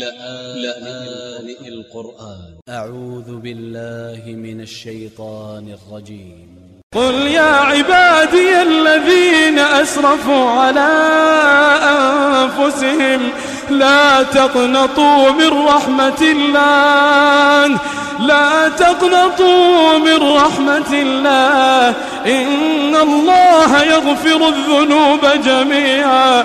لآن القرآن. أ ع و ذ ب ا ل ل ه من ا ل ش ي ط ا ن ا ل ج ي م قل يا عبادي الذين أسرفوا على أنفسهم لا تقنطوا من رحمة الله لا تقنطوا من رحمة الله. إن الله يغفر الذنوب جميعا.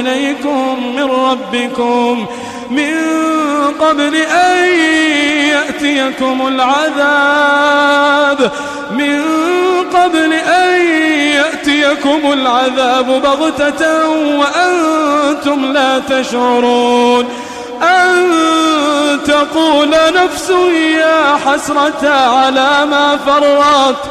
إليكم من ربكم من قبل أن يأتيكم العذاب من قبل أن يأتيكم العذاب بغتة وأنتم لا تشعرون أن تقول نفس يا حسرة على ما فرطت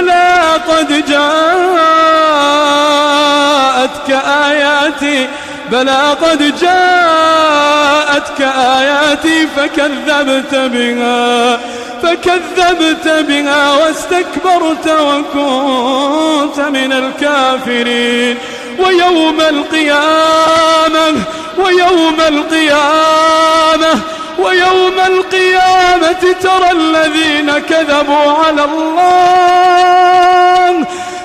بلى قد جاءتك آياتي. بلى قد جاءتك آياتي فكذبت بها فكذبت بها واستكبرت وكنت من الكافرين. ويوم القيامة ويوم القيامة ويوم القيامة. ترى الذين كذبوا على الله.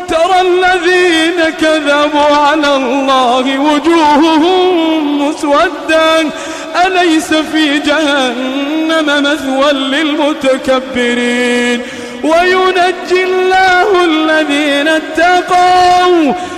ترى الذين كذبوا على الله وجوههم مسودا أليس في جهنم مثوى للمتكبرين؟ وينجي الله الذين اتقوا.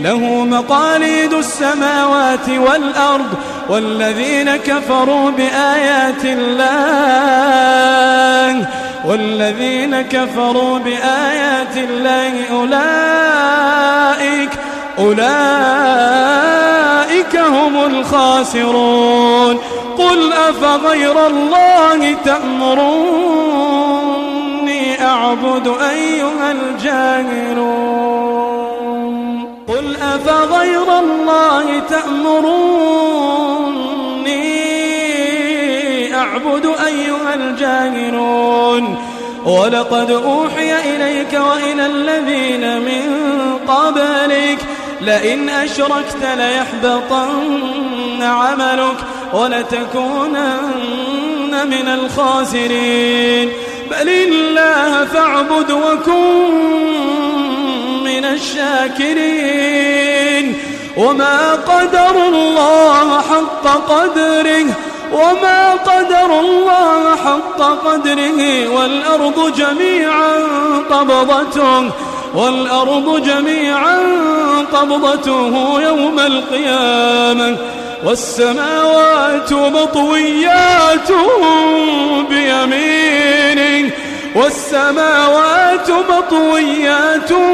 له مقاليد السماوات والأرض والذين كفروا بآيات الله والذين كفروا بآيات الله أولئك أولئك هم الخاسرون قل أفغير الله تأمروني أعبد أيها الجاهلون أفغير الله تأمروني. أعبد أيها الجاهلون. ولقد أوحي إليك وإلى الذين من قبلك. لئن أشركت ليحبطن عملك ولتكونن من الخاسرين. بل الله فاعبد وكن من الشاكرين وما قدر الله حق قدره وما قدر الله حق قدره والأرض جميعا قبضته والأرض جميعا قبضته يوم القيامة والسماوات مطويات بيمينه والسماوات مطويات بيمينه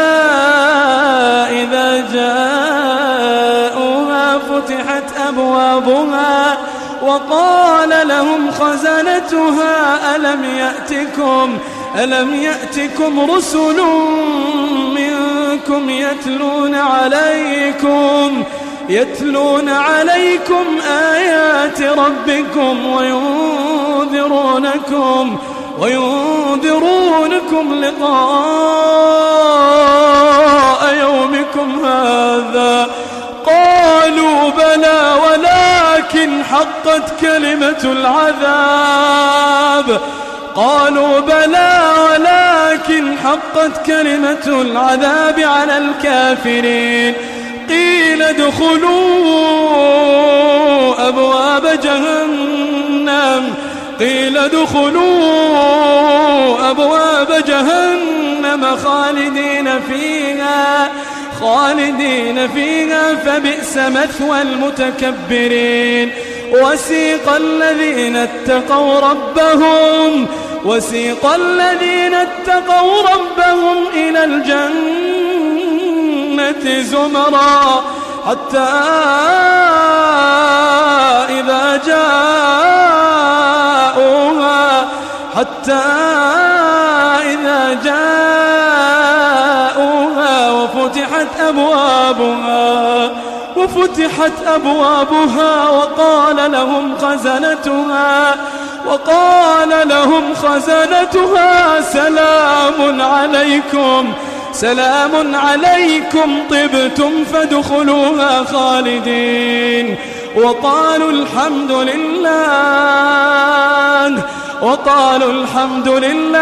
أبوابها وقال لهم خزنتها ألم يأتكم؟ ألم يأتكم رسل منكم يتلون عليكم؟ يتلون عليكم آيات ربكم وينذرونكم وينذرونكم لقاء حقت كلمة العذاب. قالوا بلى ولكن حقت كلمة العذاب على الكافرين. قيل ادخلوا أبواب جهنم. قيل ادخلوا أبواب جهنم خالدين فيها. خالدين فيها فبئس مثوى المتكبرين. وسيق الذين اتقوا ربهم وسيق الذين اتقوا ربهم إلى الجنة زمرا. حتى إذا جاءوها حتى إذا جاءوها وفتحت أبوابها. وفتحت أبوابها وقال لهم خزنتها وقال لهم خزنتها سلام عليكم سلام عليكم طبتم فادخلوها خالدين وقالوا الحمد لله وقالوا الحمد لله.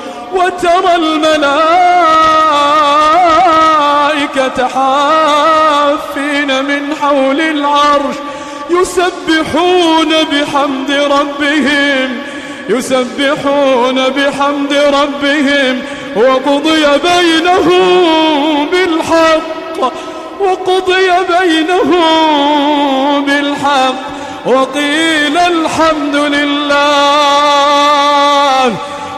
وترى الملائكة حافين من حول العرش يسبحون بحمد ربهم يسبحون بحمد ربهم وقضي بينهم بالحق وقضي بينهم بالحق وقيل الحمد لله.